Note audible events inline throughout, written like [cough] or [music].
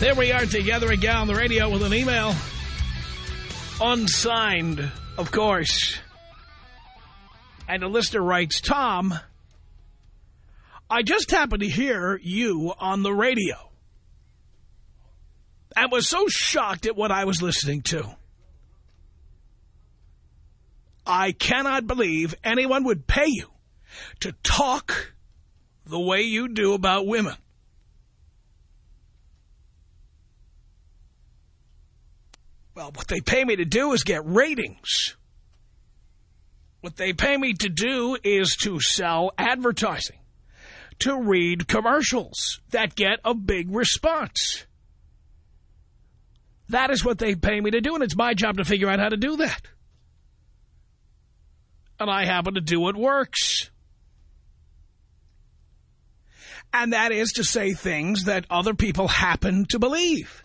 There we are together again on the radio with an email. Unsigned, of course. And the listener writes, Tom, I just happened to hear you on the radio. And was so shocked at what I was listening to. I cannot believe anyone would pay you to talk the way you do about women. Well, what they pay me to do is get ratings. What they pay me to do is to sell advertising, to read commercials that get a big response. That is what they pay me to do, and it's my job to figure out how to do that. And I happen to do what works. And that is to say things that other people happen to believe.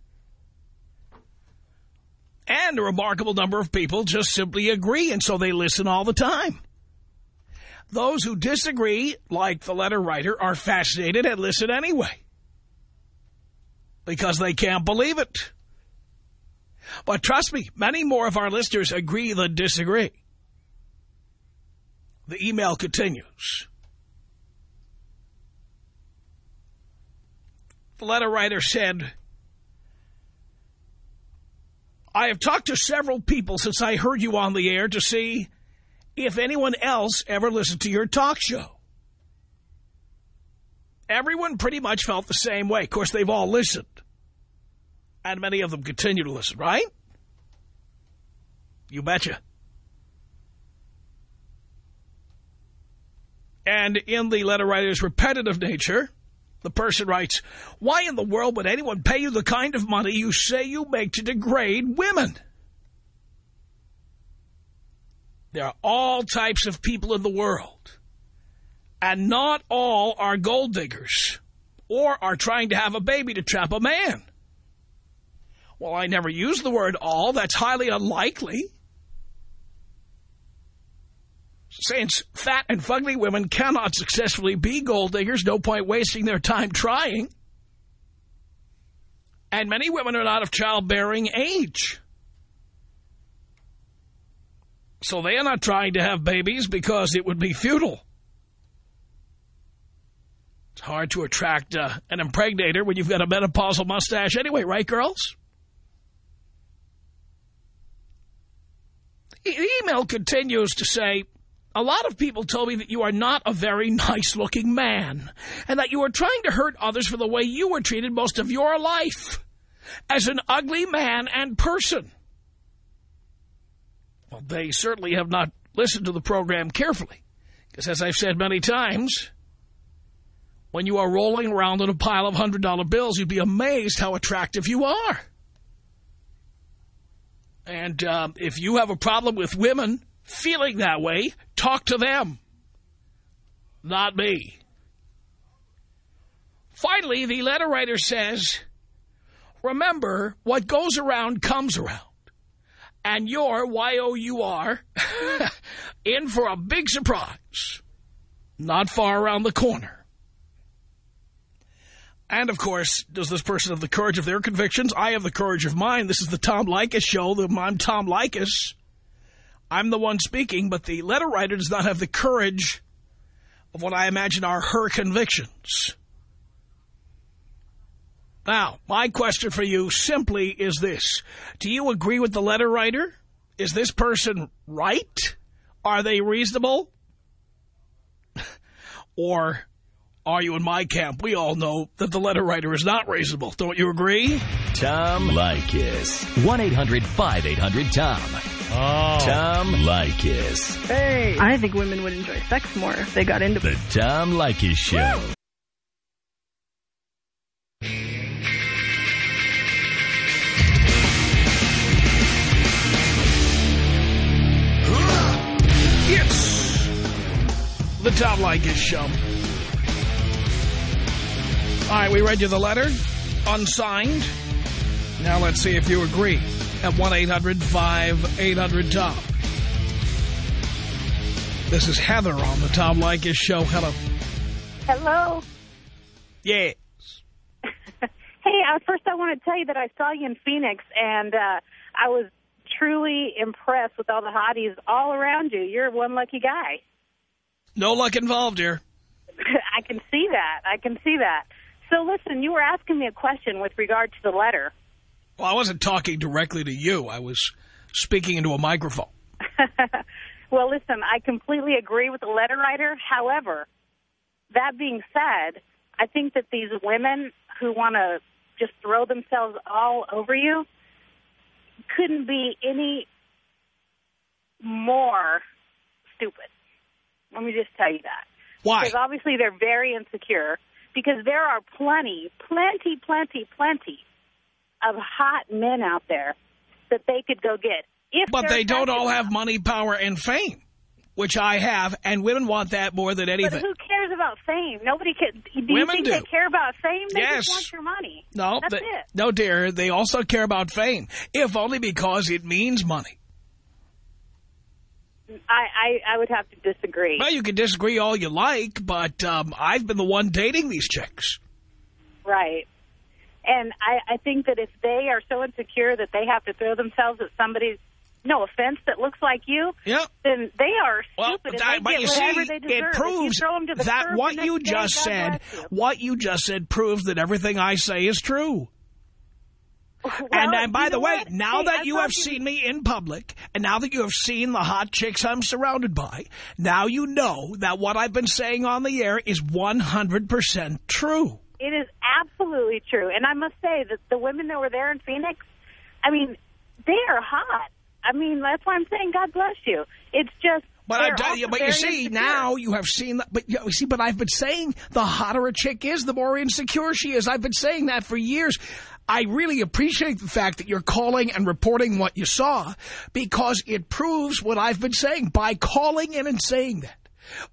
And a remarkable number of people just simply agree, and so they listen all the time. Those who disagree, like the letter writer, are fascinated and listen anyway. Because they can't believe it. But trust me, many more of our listeners agree than disagree. The email continues. The letter writer said, I have talked to several people since I heard you on the air to see if anyone else ever listened to your talk show. Everyone pretty much felt the same way. Of course, they've all listened. And many of them continue to listen, right? You betcha. And in the letter writer's repetitive nature, the person writes, why in the world would anyone pay you the kind of money you say you make to degrade women? There are all types of people in the world. And not all are gold diggers or are trying to have a baby to trap a man. Well, I never use the word all. That's highly unlikely. Since fat and fugly women cannot successfully be gold diggers, no point wasting their time trying. And many women are not of childbearing age. So they are not trying to have babies because it would be futile. It's hard to attract uh, an impregnator when you've got a menopausal mustache anyway, right, girls? The email continues to say, a lot of people told me that you are not a very nice-looking man and that you are trying to hurt others for the way you were treated most of your life as an ugly man and person. Well, they certainly have not listened to the program carefully because, as I've said many times, when you are rolling around in a pile of $100 bills, you'd be amazed how attractive you are. And um, if you have a problem with women feeling that way, talk to them, not me. Finally, the letter writer says, remember, what goes around comes around. And you're, Y-O-U-R, [laughs] in for a big surprise. Not far around the corner. And, of course, does this person have the courage of their convictions? I have the courage of mine. This is the Tom Leykis show. I'm Tom Leykis. I'm the one speaking, but the letter writer does not have the courage of what I imagine are her convictions. Now, my question for you simply is this. Do you agree with the letter writer? Is this person right? Are they reasonable? [laughs] or are you in my camp? We all know that the letter writer is not reasonable. Don't you agree? Tom Leykis. 1-800-5800-TOM. Oh. Tom Leykis. Hey. I think women would enjoy sex more if they got into The Tom Leykis Show. It's the Tom Leykis Show. All right, we read you the letter, unsigned. Now let's see if you agree at 1-800-5800-TOM. This is Heather on the Tom Leykis Show. Hello. Hello. Yes. [laughs] Hey, uh, first I want to tell you that I saw you in Phoenix, and uh, I was truly impressed with all the hotties all around you. You're one lucky guy. No luck involved here. [laughs] I can see that. I can see that. So listen, you were asking me a question with regard to the letter. Well, I wasn't talking directly to you. I was speaking into a microphone. [laughs] well, listen, I completely agree with the letter writer. However, that being said, I think that these women who want to just throw themselves all over you couldn't be any more stupid. Let me just tell you that. Why? Because obviously they're very insecure. Because there are plenty, plenty, plenty, plenty of hot men out there that they could go get. If But they're don't all have money, power, and fame, which I have, and women want that more than anything. But who cares about fame? Nobody can. Do you Women think do. they care about fame? They Yes. just want your money. No, That's they- it. no, dear. They also care about fame, if only because it means money. I, I, I would have to disagree. Well, you can disagree all you like, but um, I've been the one dating these chicks. Right. And I, I think that if they are so insecure that they have to throw themselves at somebody, no offense, that looks like you, Yeah. then they are Well, stupid that- and but they you get whatever see, they deserve. it proves throw them to the that what you just said, you. what you just said proves that everything I say is true. [laughs] Well, and, and by the way, what? now Hey, that I you have seen me in public, and now that you have seen the hot chicks I'm surrounded by, now you know that what I've been saying on the air is 100% true. It is absolutely true. And I must say that the women that were there in Phoenix, I mean, they are hot. I mean, that's why I'm saying God bless you. It's just... But, I, tell you, but you see, insecure. now you have seen that. But you see, but I've been saying the hotter a chick is, the more insecure she is. I've been saying that for years. I really appreciate the fact that you're calling and reporting what you saw because it proves what I've been saying by calling in and saying that.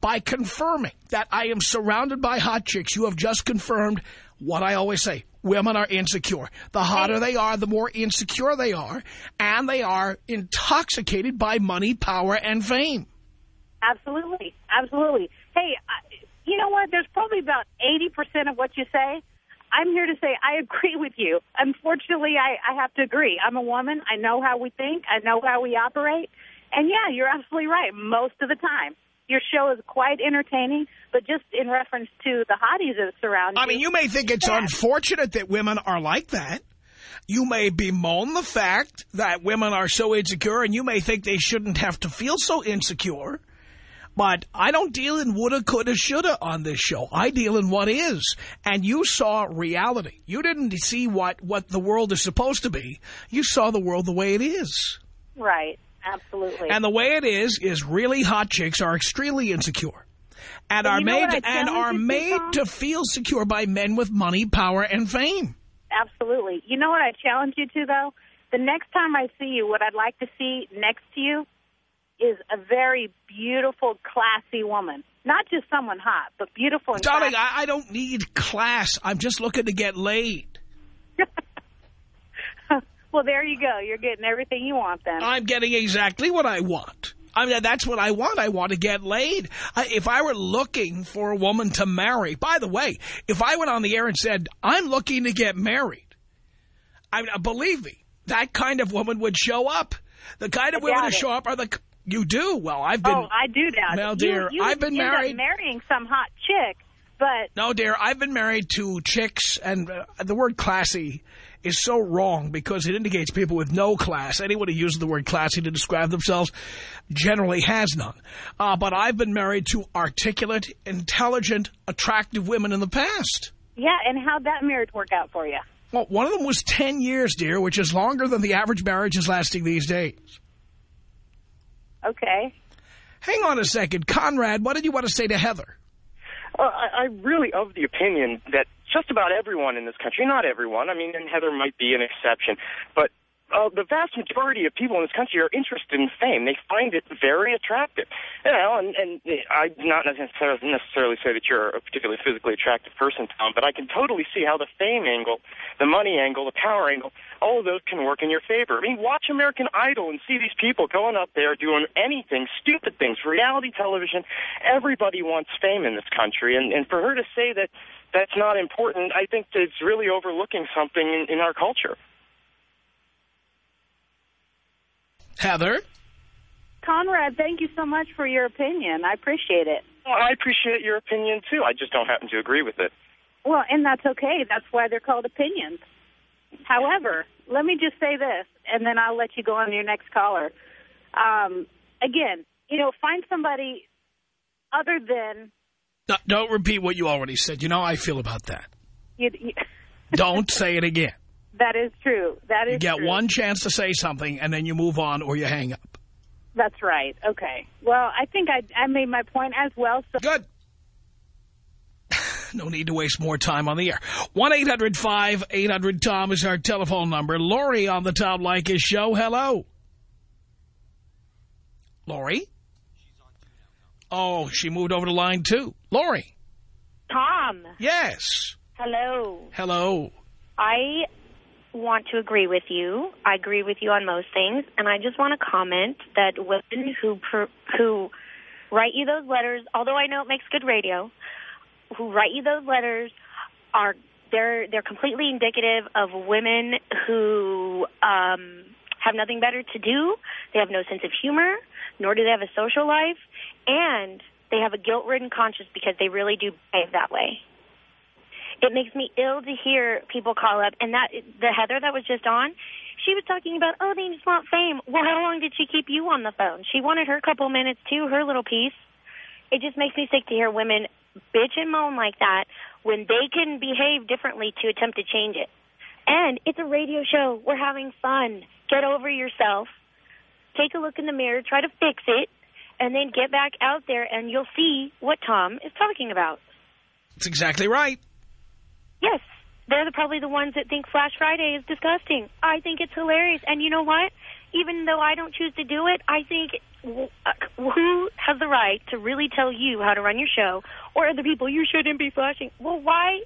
By confirming that I am surrounded by hot chicks, you have just confirmed what I always say. Women are insecure. The hotter they are, the more insecure they are, and they are intoxicated by money, power, and fame. Absolutely. Absolutely. Hey, I, you know what? There's probably about 80% of what you say. I'm here to say I agree with you. Unfortunately, I, I have to agree. I'm a woman. I know how we think. I know how we operate. And, yeah, you're absolutely right most of the time. Your show is quite entertaining, but just in reference to the hotties that surround you. I mean, you may think it's Yeah. unfortunate that women are like that. You may bemoan the fact that women are so insecure, and you may think they shouldn't have to feel so insecure. But I don't deal in woulda, coulda, shoulda on this show. I deal in what is. And you saw reality. You didn't see what, what the world is supposed to be. You saw the world the way it is. Right. Absolutely. And the way it is, is really hot chicks are extremely insecure. And are made and are made to feel secure by men with money, power, and fame. Absolutely. You know what I challenge you to, though? The next time I see you, what I'd like to see next to you is a very beautiful, classy woman. Not just someone hot, but beautiful and Darling, classy. I, I don't need class. I'm just looking to get laid. [laughs] Well, there you go. You're getting everything you want then. I'm getting exactly what I want. I mean, that's what I want. I want to get laid. I, if I were looking for a woman to marry, by the way, if I went on the air and said, I'm looking to get married, I mean, believe me, that kind of woman would show up. The kind of women who show up are the... You do? Well, I've been... oh, I do that. Well, dear, you, I've been married- marrying some hot chick, but No, dear, I've been married to chicks, and uh, the word classy is so wrong because it indicates people with no class. Anyone who uses the word classy to describe themselves generally has none. Uh, but I've been married to articulate, intelligent, attractive women in the past. yeah. And how'd that marriage work out for you? Well, one of them was 10 years, dear, which is longer than the average marriage is lasting these days. Okay. Hang on a second. Conrad, what did you want to say to Heather? Well, I, I really of the opinion that just about everyone in this country, not everyone, I mean, and Heather might be an exception, but uh, the vast majority of people in this country are interested in fame. They find it very attractive. You know, and, and I do not necessarily, necessarily say that you're a particularly physically attractive person, Tom, but I can totally see how the fame angle, the money angle, the power angle, all of those can work in your favor. I mean, watch American Idol and see these people going up there doing anything, stupid things, reality television. Everybody wants fame in this country, and, and for her to say that that's not important, I think it's really overlooking something in, in our culture. Heather? Conrad, thank you so much for your opinion. I appreciate it. Well, I appreciate your opinion, too. I just don't happen to agree with it. Well, and that's okay. That's why they're called opinions. However, let me just say this, and then I'll let you go on to your next caller. Um, again, you know, find somebody other than No, don't repeat what you already said. You know how I feel about that. you. you Don't say it again. That is true. That is You get true. one chance to say something, and then you move on or you hang up. That's right. Okay. Well, I think I I made my point as well. So Good. [sighs] No need to waste more time on the air. 1-800-5800-TOM is our telephone number. Lori on the Tom Leykis show. Hello. Lori? Oh, she moved over to line two. Lori. Tom, Yes. hello. Hello. I want to agree with you. I agree with you on most things, and I just want to comment that women who per, who write you those letters, although I know it makes good radio, who write you those letters are they're they're completely indicative of women who um, have nothing better to do. They have no sense of humor, nor do they have a social life, and they have a guilt-ridden conscience because they really do behave that way. It makes me ill to hear people call up, and that the Heather that was just on, she was talking about, oh, they just want fame. Well, how long did she keep you on the phone? She wanted her couple minutes too, her little piece. It just makes me sick to hear women bitch and moan like that when they can behave differently to attempt to change it. And it's a radio show. We're having fun. Get over yourself. Take a look in the mirror. Try to fix it. And then get back out there, and you'll see what Tom is talking about. That's exactly right. Yes, they're the, probably the ones that think Flash Friday is disgusting. I think it's hilarious. And you know what? Even though I don't choose to do it, I think uh, who has the right to really tell you how to run your show or other people you shouldn't be flashing? Well, why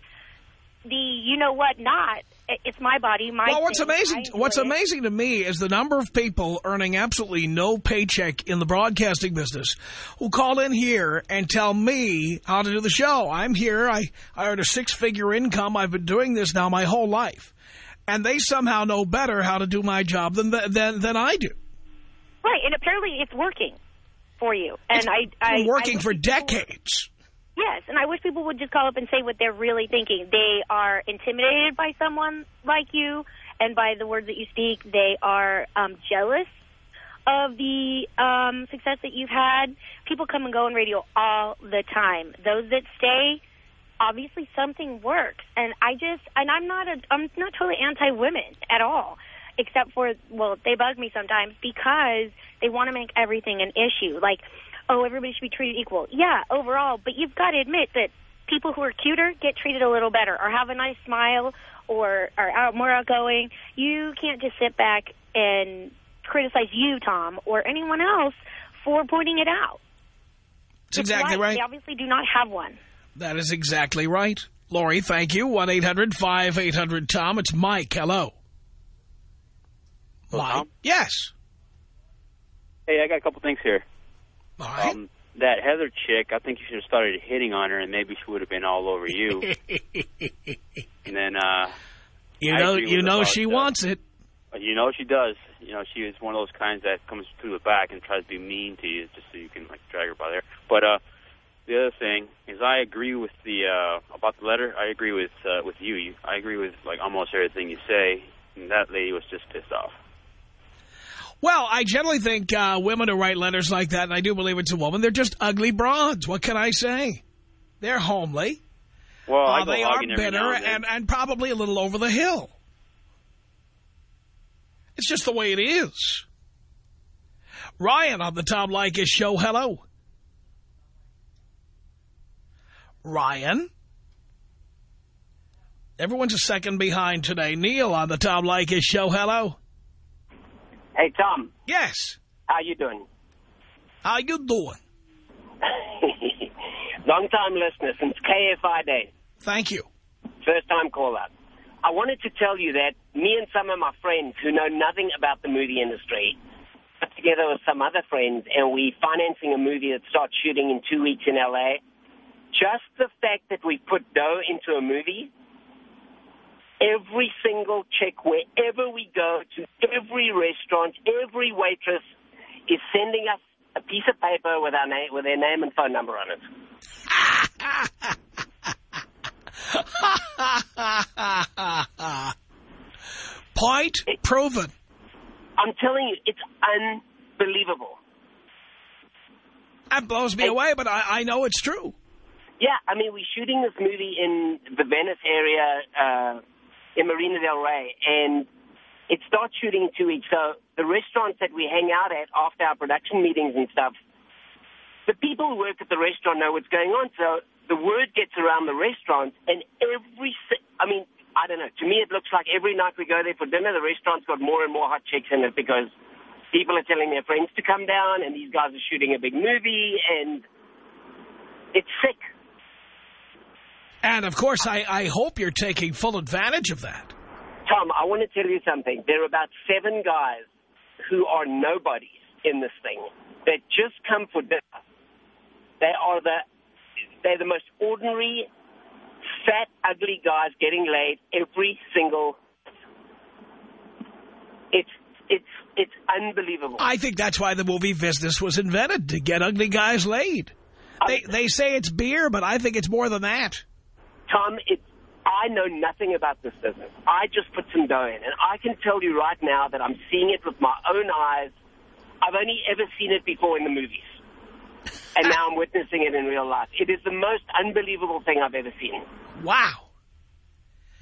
the you know what not? I- It's my body, my Well, what's thing. amazing, what's it. amazing to me is the number of people earning absolutely no paycheck in the broadcasting business who call in here and tell me how to do the show. I'm here. I, I earn a six-figure income. I've been doing this now my whole life. And they somehow know better how to do my job than than, than I do. Right, and apparently it's working for you. And It's I, I been working I wish for decades. Yes, and I wish people would just call up and say what they're really thinking. They are intimidated by someone like you and by the words that you speak. They are um, jealous of the um, success that you've had. People come and go in radio all the time. Those that stay, obviously something works. And I just, and I'm not a, I'm not totally anti-women at all. Except for, well, they bug me sometimes because they want to make everything an issue. Like, oh, everybody should be treated equal. Yeah, overall, but you've got to admit that people who are cuter get treated a little better or have a nice smile or are out more outgoing. You can't just sit back and criticize you, Tom, or anyone else for pointing it out. That's exactly It's right. They obviously do not have one. That is exactly right. Lori, thank you. 1-800-5800-TOM. It's Mike. Hello. Mike? Tom? Yes. Hey, I got a couple things here. All right. Um, that Heather chick, I think you should have started hitting on her, and maybe she would have been all over you. [laughs] and then, uh, you know, you know she uh, wants it. you know she does. You know, she is one of those kinds that comes through the back and tries to be mean to you just so you can, like, drag her by there. But, uh, the other thing is I agree with the, uh, about the letter, I agree with, uh, with you. you. I agree with, like, almost everything you say. And that lady was just pissed off. Well, I generally think uh, women who write letters like that, and I do believe it's a woman, they're just ugly broads. What can I say? They're homely. Well, I Uh, they are bitter and, and, and probably a little over the hill. It's just the way it is. Ryan on the Tom Leykis show. Hello. Ryan. Everyone's a second behind today. Neil on the Tom Leykis show. Hello. Hey, Tom. Yes. How you doing? How you doing? [laughs] Long-time listener since KFI Day. Thank you. First-time caller. I wanted to tell you that me and some of my friends who know nothing about the movie industry got together with some other friends and we financing a movie that starts shooting in two weeks in L.A. Just the fact that we put dough into a movie, every single check wherever we go, to every restaurant, every waitress is sending us a piece of paper with our name, with their name and phone number on it. [laughs] Point proven. I'm telling you, it's unbelievable. That blows me away, but I, I know it's true. Yeah, I mean, we're shooting this movie in the Venice area, uh, in Marina del Rey, and it starts shooting in two weeks. So the restaurants that we hang out at after our production meetings and stuff, the people who work at the restaurant know what's going on. So the word gets around the restaurant, and every, I mean, I don't know. To me, it looks like every night we go there for dinner, the restaurant's got more and more hot chicks in it because people are telling their friends to come down, and these guys are shooting a big movie, and it's sick. And, of course, I, I hope you're taking full advantage of that. Tom, I want to tell you something. There are about seven guys who are nobodies in this thing that just come for dinner. They are the they're the most ordinary, fat, ugly guys getting laid every single. It's it's it's unbelievable. I think that's why the movie business was invented, to get ugly guys laid. They, they say it's beer, but I think it's more than that. Tom, it's I know nothing about this business. I just put some dough in, and I can tell you right now that I'm seeing it with my own eyes. I've only ever seen it before in the movies, and now I'm witnessing it in real life. It is the most unbelievable thing I've ever seen. Wow.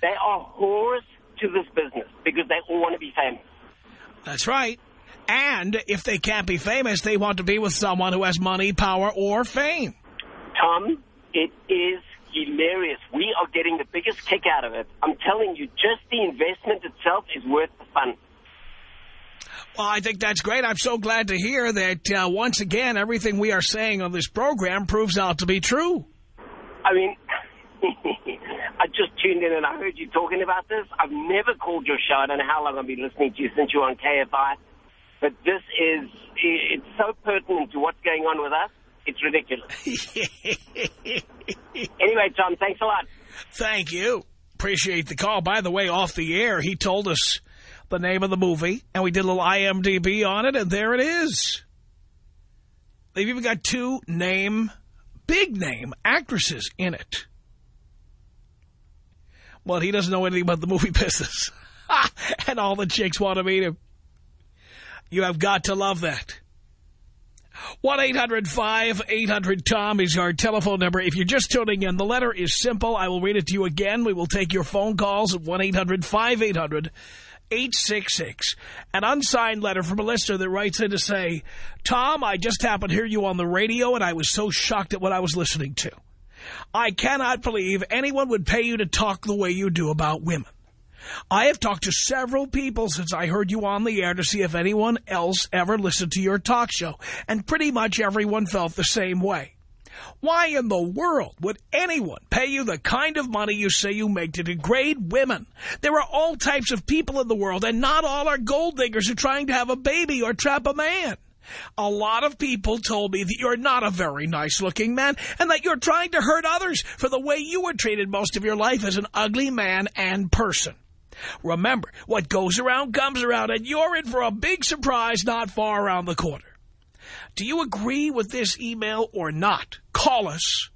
They are whores to this business because they all want to be famous. That's right. And if they can't be famous, they want to be with someone who has money, power, or fame. Tom, it is hilarious. We are getting the biggest kick out of it. I'm telling you, just the investment itself is worth the fun. Well, I think that's great. I'm so glad to hear that, uh, once again, everything we are saying on this program proves out to be true. I mean, [laughs] I just tuned in and I heard you talking about this. I've never called your show. I don't know how long I've been listening to you since you're on KFI. But this is, it's so pertinent to what's going on with us. It's ridiculous. [laughs] anyway, Tom, thanks a lot. Thank you. Appreciate the call. By the way, off the air, he told us the name of the movie, and we did a little IMDb on it, and there it is. They've even got two name, big name actresses in it. Well, he doesn't know anything about the movie [laughs] business. [laughs] and all the chicks want to meet him. You have got to love that. 1-800-5800-TOM is our telephone number. If you're just tuning in, the letter is simple. I will read it to you again. We will take your phone calls at 1-800-5800-866. An unsigned letter from a listener that writes in to say, Tom, I just happened to hear you on the radio, and I was so shocked at what I was listening to. I cannot believe anyone would pay you to talk the way you do about women. I have talked to several people since I heard you on the air to see if anyone else ever listened to your talk show, and pretty much everyone felt the same way. Why in the world would anyone pay you the kind of money you say you make to degrade women? There are all types of people in the world, and not all are gold diggers who are trying to have a baby or trap a man. A lot of people told me that you're not a very nice-looking man and that you're trying to hurt others for the way you were treated most of your life as an ugly man and person. Remember, what goes around comes around, and you're in for a big surprise not far around the corner. Do you agree with this email or not? Call us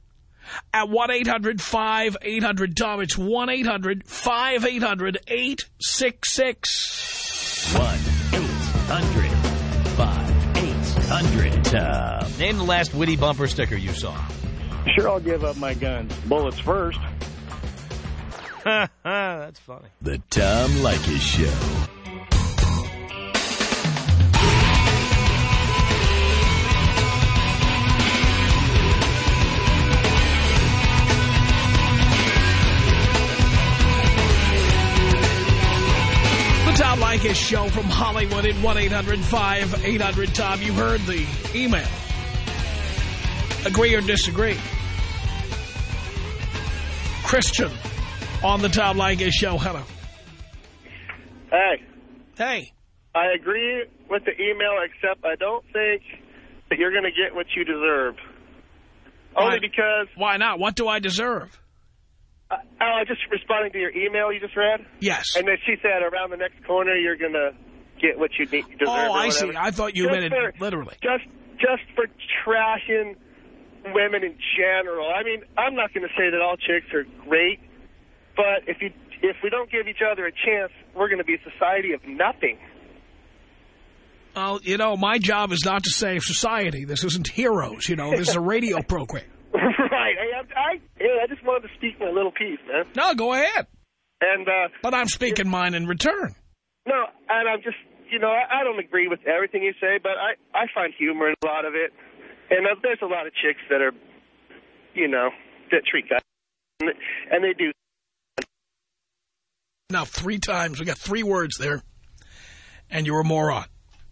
at 1-800-5800-TOM. It's 1-800-5800-866. 1-800-5800-TOM. Name the last witty bumper sticker you saw. Sure, I'll give up my guns. Bullets first. [laughs] That's funny. The Tom Leykis Show. The Tom Leykis Show from Hollywood at 1-800-5800-TOM. You heard the email. Agree or disagree? Christian on the Tom Leykis Show. Hello. Hey. Hey. I agree with the email, except I don't think that you're going to get what you deserve. Only Why- because... Why not? What do I deserve? Uh, was just responding to your email you just read? Yes. And then she said around the next corner you're going to get what you deserve. Oh, I see. I thought you Just meant it for- literally. Just, just for trashing women in general. I mean, I'm not going to say that all chicks are great, but if you if we don't give each other a chance, we're going to be a society of nothing. Well, you know, my job is not to save society. This isn't Heroes, you know. This is a radio [laughs] program. right. Hey, I, I, I just wanted to speak my little piece, man. No, go ahead. And uh, But I'm speaking mine in return. no, and I'm just, you know, I, I don't agree with everything you say, but I, I find humor in a lot of it. And uh, there's a lot of chicks that are, you know, that treat guys, and they do. Now, three times. We got three words there. And you're a moron.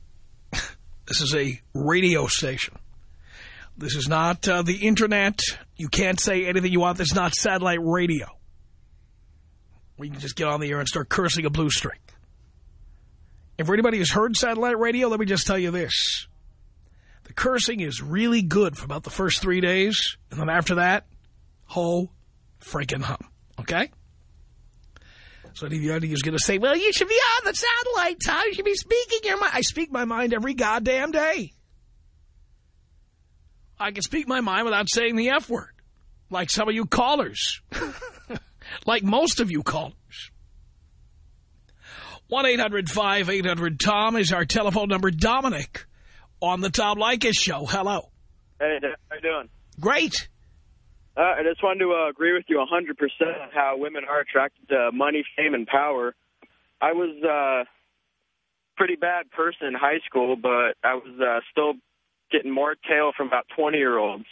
[laughs] this is a radio station. This is not uh, the Internet. You can't say anything you want. This is not satellite radio. We can just get on the air and start cursing a blue streak. If anybody has heard satellite radio, let me just tell you this. The cursing is really good for about the first three days. And then after that, ho freaking hum. Okay? So anybody who's going to say, well, you should be on the satellite, Tom. You should be speaking your mind. I speak my mind every goddamn day. I can speak my mind without saying the F word. Like some of you callers. [laughs] like most of you callers. 1-800-5800-TOM is our telephone number. Dominic on the Tom Leykis show. Hello. Hey, how you doing? Great. Uh, I just wanted to uh, agree with you 100% on how women are attracted to money, fame, and power. I was uh, pretty bad person in high school, but I was uh, still getting more tail from about 20-year-olds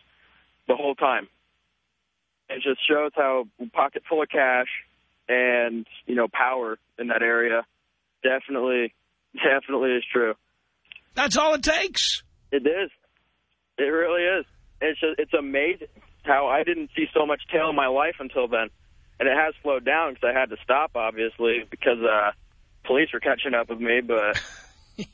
the whole time. It just shows how pocket full of cash and, you know, power in that area definitely, definitely is true. That's all it takes. It is. It really is. It's just, it's amazing how I didn't see so much tail in my life until then. And it has slowed down because I had to stop, obviously, because uh, police were catching up with me. But [laughs]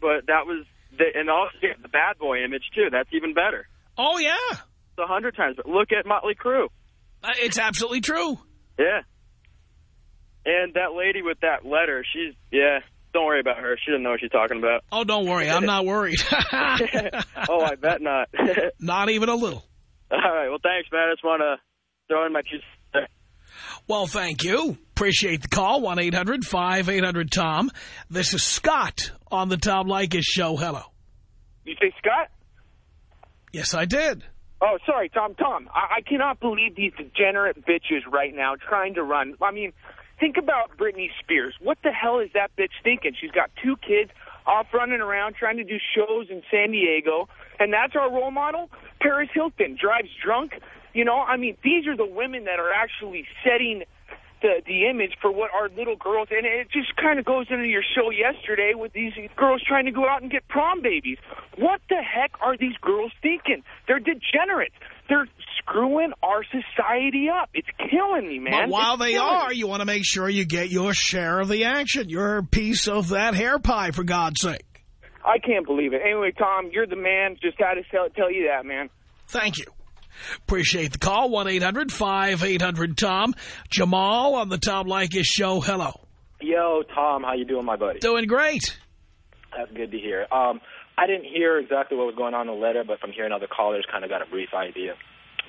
but that was, the, and also yeah, the bad boy image, too. That's even better. Oh, yeah. It's a hundred times. But look at Motley Crue. Uh, It's absolutely true. Yeah. And that lady with that letter, she's, yeah, don't worry about her. She doesn't know what she's talking about. Oh, don't worry. I'm not worried. [laughs] oh, I bet not. [laughs] [laughs] not even a little. All right. Well, thanks, man. I just want to throw in my two cents. Well, thank you. Appreciate the call. 1-800-5800-TOM. This is Scott on the Tom Leykis show. Hello. You say Scott? Yes, I did. Oh, sorry, Tom. Tom, I, I cannot believe these degenerate bitches right now trying to run. I mean, think about Britney Spears. What the hell is that bitch thinking? She's got two kids off running around trying to do shows in San Diego, and that's our role model? Paris Hilton drives drunk. You know, I mean, these are the women that are actually setting the the image for what our little girls and it just kind of goes into your show yesterday with these girls trying to go out and get prom babies. What the heck are these girls thinking? They're degenerates. They're screwing our society up. It's killing me, man. But while It's they are, me. you want to make sure you get your share of the action, your piece of that hair pie, for God's sake. I can't believe it. Anyway, Tom, you're the man. Just had to tell, tell you that, man. Thank you. Appreciate the call. 1-800-5800-TOM. Jamal on the Tom Leykis Show. Hello. Yo, Tom, how you doing, my buddy? Doing great. That's good to hear. Um, I didn't hear exactly what was going on in the letter, but from hearing other callers, kind of got a brief idea.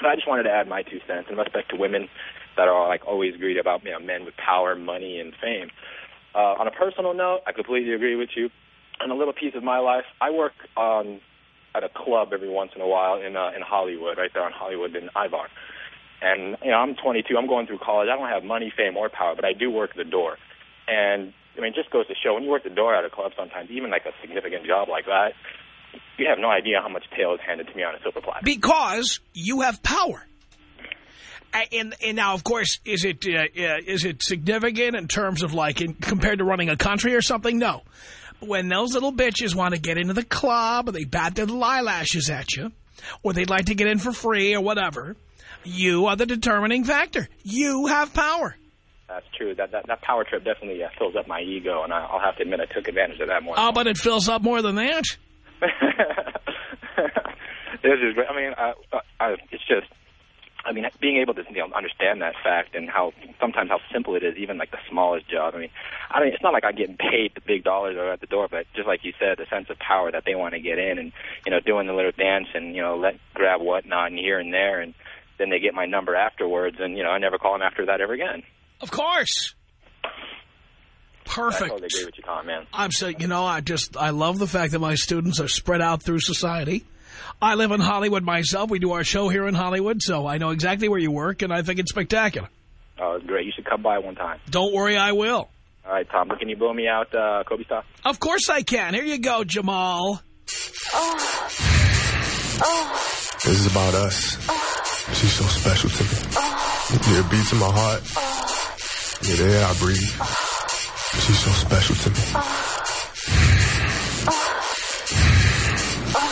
But I just wanted to add my two cents in respect to women that are like always greedy about you know, men with power, money, and fame. Uh, on a personal note, I completely agree with you. On a little piece of my life, I work um, at a club every once in a while in uh, in Hollywood, right there on Hollywood in Ivar. And you know, I'm 22. I'm going through college. I don't have money, fame, or power, but I do work the door. And I mean, it just goes to show when you work the door at a club, sometimes even like a significant job like that, you have no idea how much tail is handed to me on a silver platter. Because you have power. And, and now, of course, is it uh, uh, is it significant in terms of like in, compared to running a country or something? No. When those little bitches want to get into the club, or they bat their little eyelashes at you, or they'd like to get in for free or whatever, you are the determining factor. You have power. That's true. That that, that power trip definitely uh, fills up my ego, and I, I'll have to admit I took advantage of that more. Oh, but it fills up more than that. [laughs] This is great. I mean, I, I, it's just, I mean, being able to you know, understand that fact and how sometimes how simple it is, even like the smallest job. I mean, I mean, it's not like I'm getting paid the big dollars or at the door, but just like you said, the sense of power that they want to get in and you know doing the little dance and you know let grab whatnot and here and there, and then they get my number afterwards, and you know I never call them after that ever again. Of course. I Perfect. totally agree with you, Tom, man. I'm saying, you know, I just, I love the fact that my students are spread out through society. I live in Hollywood myself. We do our show here in Hollywood, so I know exactly where you work, and I think it's spectacular. Oh, it's great. You should come by one time. Don't worry, I will. All right, Tom. Can you blow me out, uh, Kobe style? Of course I can. Here you go, Jamal. Oh. Oh. This is about us. She's so special to me. Yeah, it beats in my heart. Yeah, the air I breathe. She's so special to me.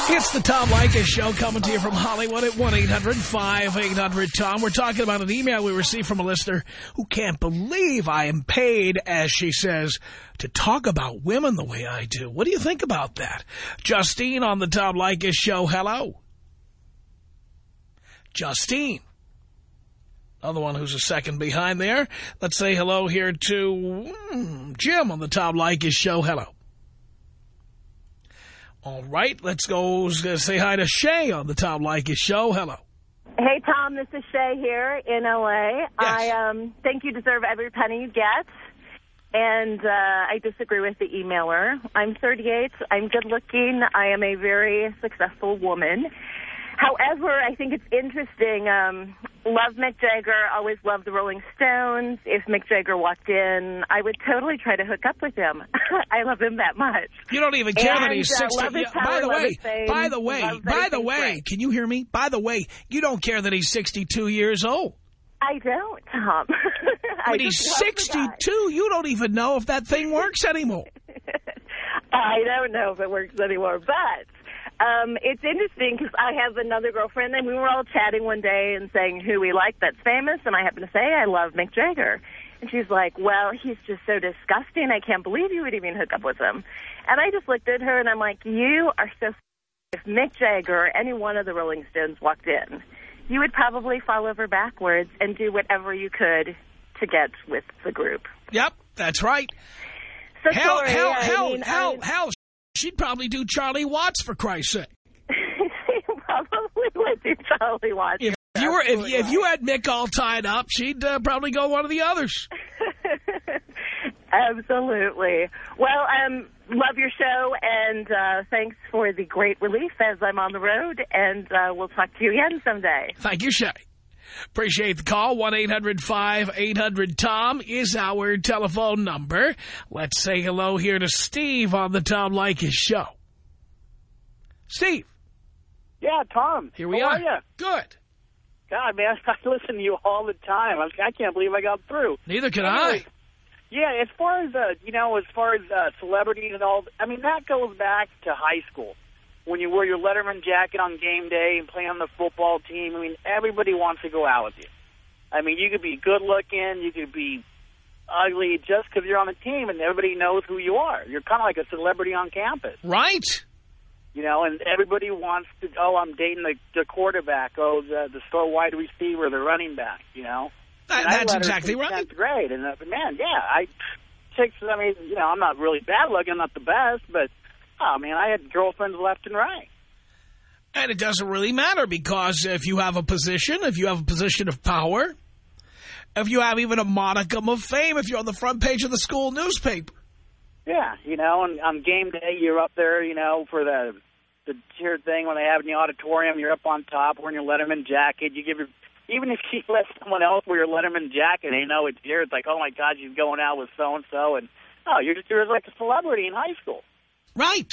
It's the Tom Leykis Show coming to you from Hollywood at 1-800-5800-TOM. We're talking about an email we received from a listener who can't believe I am paid, as she says, to talk about women the way I do. What do you think about that? Justine on the Tom Leykis Show. Hello. Justine. Another one who's a second behind there. Let's say hello here to mm, Jim on the Tom Leykis Show. Hello. All right, let's go say hi to Shay on the Tom Leykis Show. Hello. Hey, Tom, this is Shay here in L.A. Yes. I um, think you deserve every penny you get. And uh, I disagree with the emailer. I'm 38. I'm good looking. I am a very successful woman. However, I think it's interesting. Um, love Mick Jagger. Always loved the Rolling Stones. If Mick Jagger walked in, I would totally try to hook up with him. [laughs] I love him that much. You don't even care that he's uh, 60. love his yeah, by the way, fame, by the way, by the way, great. can you hear me? By the way, you don't care that he's 62 years old. I don't, Tom. [laughs] I When he's just love the guy. 62, you don't even know if that thing works anymore. [laughs] I don't know if it works anymore, but um, it's interesting because I have another girlfriend, and we were all chatting one day and saying who we like that's famous, and I happen to say I love Mick Jagger. And she's like, well, he's just so disgusting. I can't believe you would even hook up with him. And I just looked at her, and I'm like, you are so... If Mick Jagger or any one of the Rolling Stones walked in, you would probably fall over backwards and do whatever you could to get with the group. Yep, that's right. So hell, sorry, hell, I hell, mean, I- hell. She'd probably do Charlie Watts for Christ's sake. [laughs] probably would do Charlie Watts. If you were, if, if you had Mick all tied up, she'd uh, probably go one of the others. [laughs] Absolutely. Well, um, love your show, and uh, thanks for the great relief as I'm on the road, and uh, we'll talk to you again someday. Thank you, Shay. Appreciate the call. 1-800-5800-TOM is our telephone number. Let's say hello here to Steve on the Tom Leykis show. Steve. Yeah, Tom. Here we How are. are? Good. God, man, [laughs] I listen to you all the time. I, can't believe I got through. Neither can Anyway, I. Yeah, as far as uh, you know, as far as uh, celebrities and all, I mean that goes back to high school when you wear your Letterman jacket on game day and play on the football team. I mean, everybody wants to go out with you. I mean, you could be good looking, you could be ugly, just because you're on the team and everybody knows who you are. You're kind of like a celebrity on campus. Right. You know, and everybody wants to, oh, I'm dating the, the quarterback, oh, the, the star wide receiver, the running back, you know. That- that's exactly right. 10th grade, and uh, man, yeah, I chicks. I mean, you know, I'm not really bad looking, I'm not the best, but oh man, I had girlfriends left and right. And it doesn't really matter because if you have a position, if you have a position of power, if you have even a modicum of fame, if you're on the front page of the school newspaper. Yeah, you know, and on game day, you're up there, you know, for the the cheer thing when they have in the auditorium. You're up on top wearing your Letterman jacket. You give your even if you [laughs] let someone else wear your Letterman jacket, they know it's you. It's like, oh my God, she's going out with so and so, and oh, you're just you're like a celebrity in high school. Right.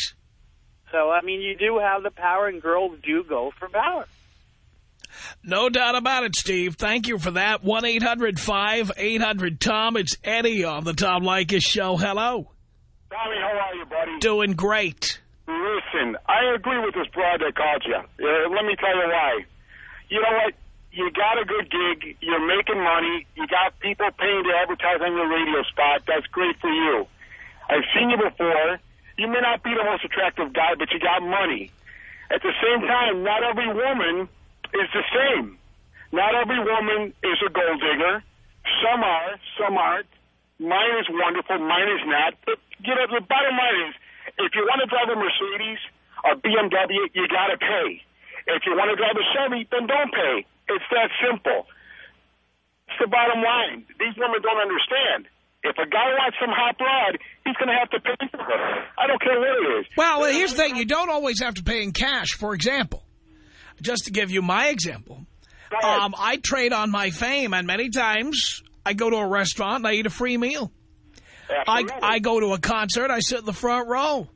So I mean, you do have the power, and girls do go for power. No doubt about it, Steve. Thank you for that. 1-800-5800-TOM. It's Eddie on the Tom Leykis Show. Hello. Tommy, how are you, buddy? Doing great. Listen, I agree with this broad that called you. Uh, let me tell you why. You know what? You got a good gig. You're making money. You got people paying to advertise on your radio spot. That's great for you. I've seen you before. You may not be the most attractive guy, but you got money. At the same time, not every woman is the same. Not every woman is a gold digger. Some are, some aren't. Mine is wonderful, mine is not. But, you know, the bottom line is, if you want to drive a Mercedes or BMW, you got to pay. If you want to drive a Chevy, then don't pay. It's that simple. It's the bottom line. These women don't understand. If a guy wants some hot rod, he's going to have to pay for it. I don't care what it is. Well, here's the thing. You don't always have to pay in cash. For example, just to give you my example, um, I trade on my fame, and many times I go to a restaurant and I eat a free meal. I, I go to a concert, I sit in the front row.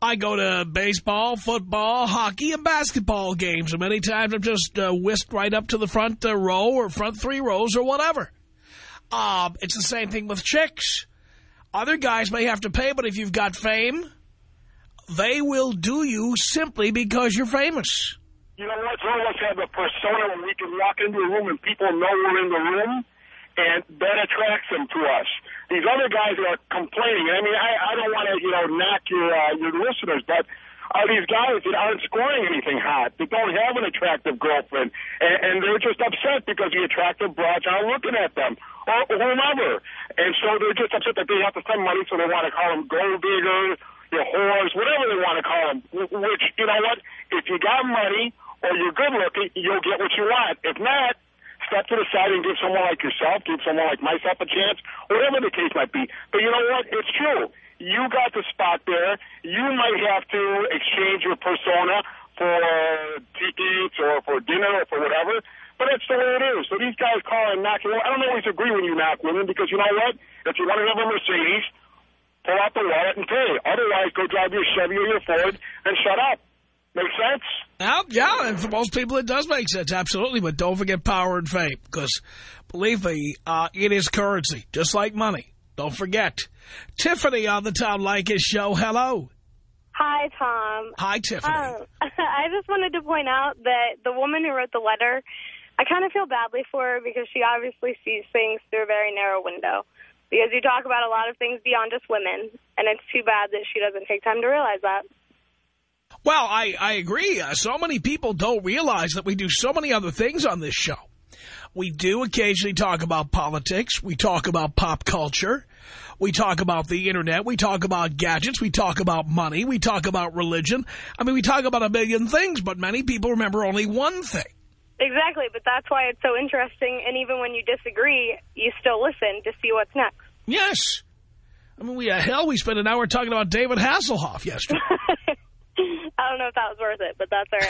I go to baseball, football, hockey, and basketball games. And many times I'm just uh, whisked right up to the front uh, row or front three rows or whatever. Um, it's the same thing with chicks. Other guys may have to pay, but if you've got fame, they will do you simply because you're famous. You know what? Some of us have a persona when we can walk into a room and people know we're in the room, and that attracts them to us. These other guys are complaining. I mean, I, I don't want to, you know, knock your uh, your listeners, but are these guys that aren't scoring anything hot, that don't have an attractive girlfriend, and, and they're just upset because the attractive broads aren't looking at them, or whomever. And so they're just upset that they have to spend money, so they want to call them gold diggers, your whores, whatever they want to call them. Which, you know what, if you got money or you're good looking, you'll get what you want. If not, step to the side and give someone like yourself, give someone like myself a chance, whatever the case might be. But you know what? It's true. You got the spot there. You might have to exchange your persona for tickets or for dinner or for whatever. But that's the way it is. So these guys call and knock. I don't always agree when you knock women because you know what? If you want to have a Mercedes, pull out the wallet and pay. Otherwise, go drive your Chevy or your Ford and shut up. Make sense? Now, yeah, and for most people it does make sense, absolutely. But don't forget power and fame, because believe me, uh, it is currency, just like money. Don't forget. Tiffany on the Tom Leykis show. Hello. Hi, Tom. Hi, Tiffany. Um, [laughs] I just wanted to point out that the woman who wrote the letter, I kind of feel badly for her because she obviously sees things through a very narrow window. Because you talk about a lot of things beyond just women, and it's too bad that she doesn't take time to realize that. Well, I, I agree. Uh, so many people don't realize that we do so many other things on this show. We do occasionally talk about politics. We talk about pop culture. We talk about the Internet. We talk about gadgets. We talk about money. We talk about religion. I mean, we talk about a million things, but many people remember only one thing. Exactly, but that's why it's so interesting, and even when you disagree, you still listen to see what's next. Yes. I mean, we uh, hell, we spent an hour talking about David Hasselhoff yesterday. [laughs] I don't know if that was worth it, but that's all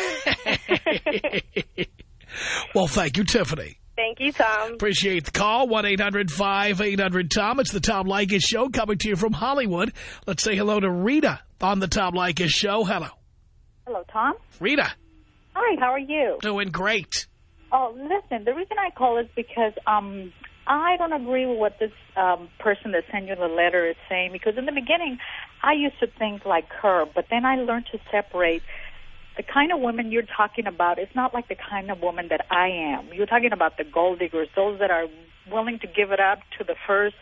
right. [laughs] [laughs] well, thank you, Tiffany. Thank you, Tom. Appreciate the call. 1-800-5800-TOM. It's the Tom Leykis Show coming to you from Hollywood. Let's say hello to Rita on the Tom Leykis Show. Hello. Hello, Tom. Rita. Hi, how are you? Doing great. Oh, listen, the reason I call is because um, I don't agree with what this um, person that sent you the letter is saying because in the beginning I used to think like her, but then I learned to separate the kind of woman you're talking about. It's not like the kind of woman that I am. You're talking about the gold diggers, those that are willing to give it up to the first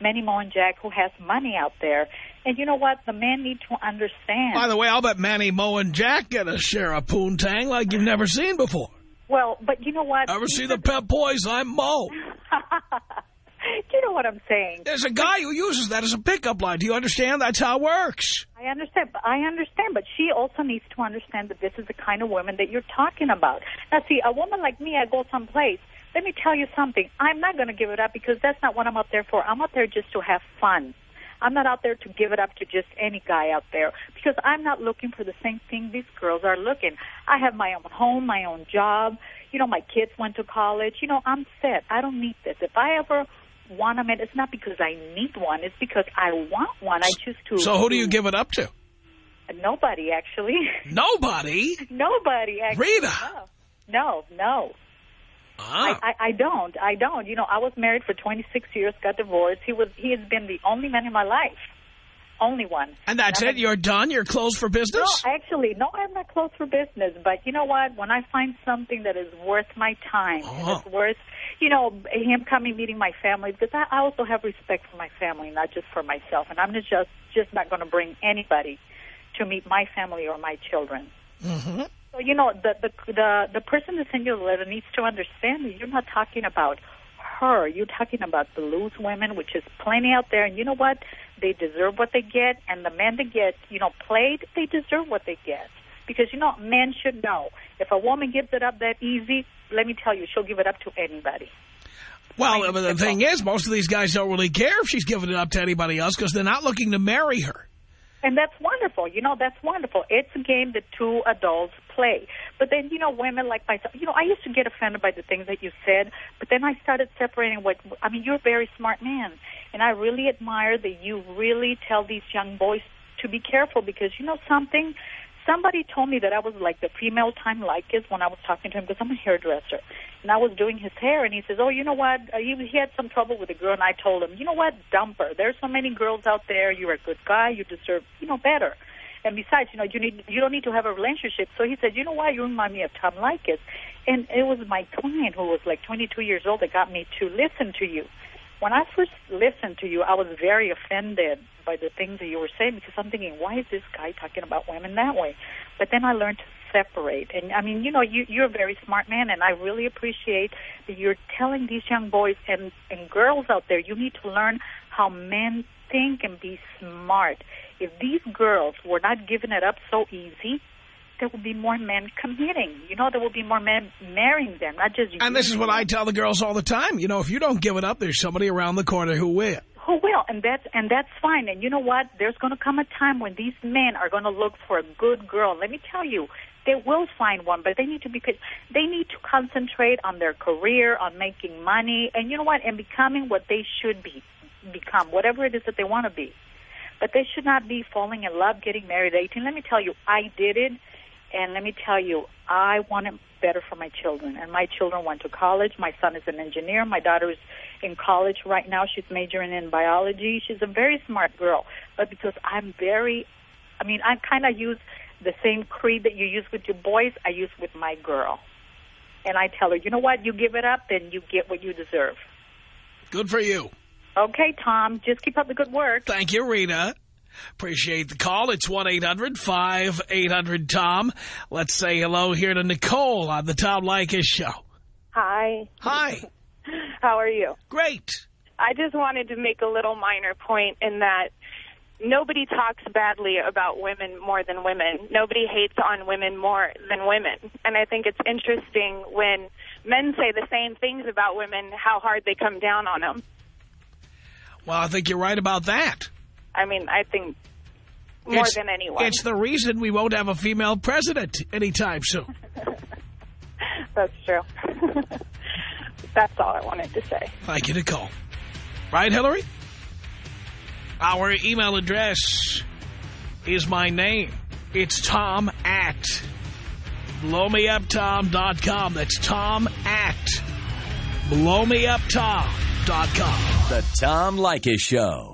Manny Mo and Jack who has money out there. And you know what? The men need to understand. By the way, I'll bet Manny, Mo, and Jack get a share of poontang like you've never seen before. Well, but you know what? Ever see the Pep Boys? I'm Mo. [laughs] [laughs] you know what I'm saying? There's a guy who uses that as a pickup line. Do you understand? That's how it works. I understand. but I understand, but she also needs to understand that this is the kind of woman that you're talking about. Now, see, a woman like me, I go someplace. Let me tell you something. I'm not going to give it up because that's not what I'm out there for. I'm out there just to have fun. I'm not out there to give it up to just any guy out there because I'm not looking for the same thing these girls are looking. I have my own home, my own job. You know, my kids went to college. You know, I'm set. I don't need this. If I ever want a man, it's not because I need one. It's because I want one. I choose to. So who do you give it up to? Nobody, actually. [laughs] Nobody? Nobody, actually. Rita. No, no. no. Ah. I, I, I don't. I don't. You know, I was married for 26 years, got divorced. He was. He has been the only man in my life. Only one. And that's I it? You're done? You're closed for business? No, actually, no, I'm not closed for business. But you know what? When I find something that is worth my time, Oh. it's worth, you know, him coming meeting my family, because I, I also have respect for my family, not just for myself. And I'm just just not going to bring anybody to meet my family or my children. Mm-hmm. So you know, the the the the person that sent you the letter needs to understand that you're not talking about her. You're talking about the loose women, which is plenty out there. And you know what? They deserve what they get, and the men that get you know played, they deserve what they get. Because you know, men should know if a woman gives it up that easy, let me tell you, she'll give it up to anybody. Well, but the thing is, most of these guys don't really care if she's giving it up to anybody else because they're not looking to marry her. And that's wonderful. You know, that's wonderful. It's a game that two adults play. But then, you know, women like myself, you know, I used to get offended by the things that you said, but then I started separating what, I mean, you're a very smart man. And I really admire that you really tell these young boys to be careful because, you know, something, somebody told me that I was like the female Tom Leykis when I was talking to him because I'm a hairdresser. And I was doing his hair, and he says, oh, you know what? Uh, he, he had some trouble with a girl, and I told him, you know what? Dump her. There's so many girls out there. You're a good guy. You deserve, you know, better. And besides, you know, you need you don't need to have a relationship. So he said, you know what? You remind me of Tom Leykis. And it was my client who was like 22 years old that got me to listen to you. When I first listened to you, I was very offended by the things that you were saying because I'm thinking, why is this guy talking about women that way? But then I learned to separate. And I mean, you know, you, you're a very smart man, and I really appreciate that you're telling these young boys and, and girls out there, you need to learn how men think and be smart. If these girls were not giving it up so easy, there will be more men committing. You know, there will be more men marrying them, not just And this is what. I tell the girls all the time. You know, if you don't give it up, there's somebody around the corner who will. Who will, and that's and that's fine. And you know what? There's going to come a time when these men are going to look for a good girl. Let me tell you, they will find one, but they need to be they need to concentrate on their career, on making money, and you know what? And becoming what they should be, become whatever it is that they want to be. But they should not be falling in love, getting married at 18. Let me tell you, I did it, and let me tell you, I wanted better for my children. And my children went to college. My son is an engineer. My daughter is in college right now. She's majoring in biology. She's a very smart girl. But because I'm very, I mean, I kind of use the same creed that you use with your boys, I use with my girl. And I tell her, you know what? You give it up, then you get what you deserve. Good for you. Okay, Tom, just keep up the good work. Thank you, Rita. Appreciate the call. It's 1-800-5800-TOM. Let's say hello here to Nicole on the Tom Leykis Show. Hi. Hi. [laughs] How are you? Great. I just wanted to make a little minor point in that nobody talks badly about women more than women. Nobody hates on women more than women. And I think it's interesting when men say the same things about women, how hard they come down on them. Well, I think you're right about that. I mean, I think more It's- than anyone. It's the reason we won't have a female president anytime soon. [laughs] That's true. [laughs] That's all I wanted to say. Thank you, Nicole. Right, Hillary? Our email address is my name. It's tom at blowmeuptom.com. That's Tom at blowmeuptom.com. The Tom Leykis Show.